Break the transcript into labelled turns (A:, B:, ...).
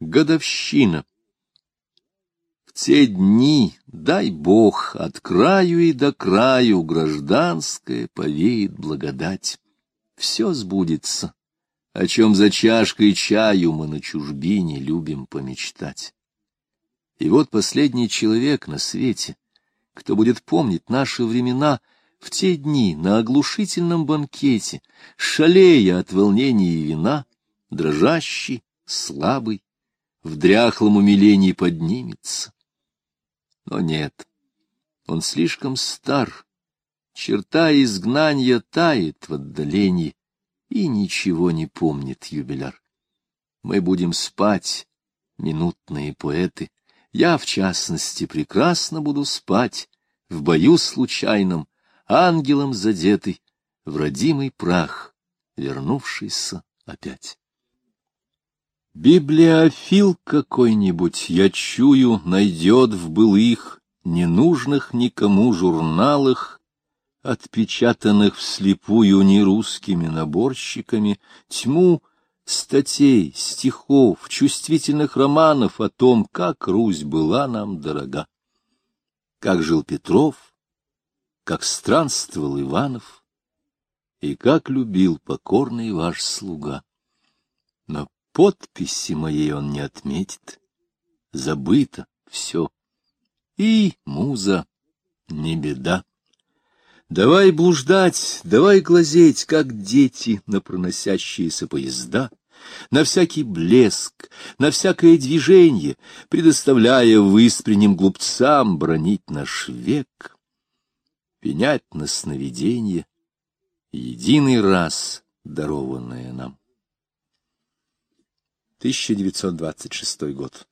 A: Годовщина. В те дни, дай Бог, от краю и до краю гражданская повеет благодать. Все сбудется, о чем за чашкой чаю мы на чужбине любим помечтать. И вот последний человек на свете, кто будет помнить наши времена в те дни на оглушительном банкете, шалея от волнения и вина, дрожащий, слабый, в дряхлом умилении поднимется. Но нет, он слишком стар, черта изгнания тает в отдалении, и ничего не помнит юбиляр. Мы будем спать, минутные поэты, я, в частности, прекрасно буду спать, в бою случайном, ангелом задетый, в родимый прах, вернувшийся опять. Библиофил какой-нибудь, я чую, найдет в былых, ненужных никому журналах, отпечатанных вслепую нерусскими наборщиками, тьму статей, стихов, чувствительных романов о том, как Русь была нам дорога, как жил Петров, как странствовал Иванов и как любил покорный ваш слуга. Но подписи моей он не отметит. Забыто все. И, муза, не беда. Давай блуждать, давай глазеть, как дети на проносящиеся поезда, на всякий блеск, на всякое движение, предоставляя выспренним глупцам бронить наш век, пенять на сновиденье, единый раз дарованное нам. 1926 год.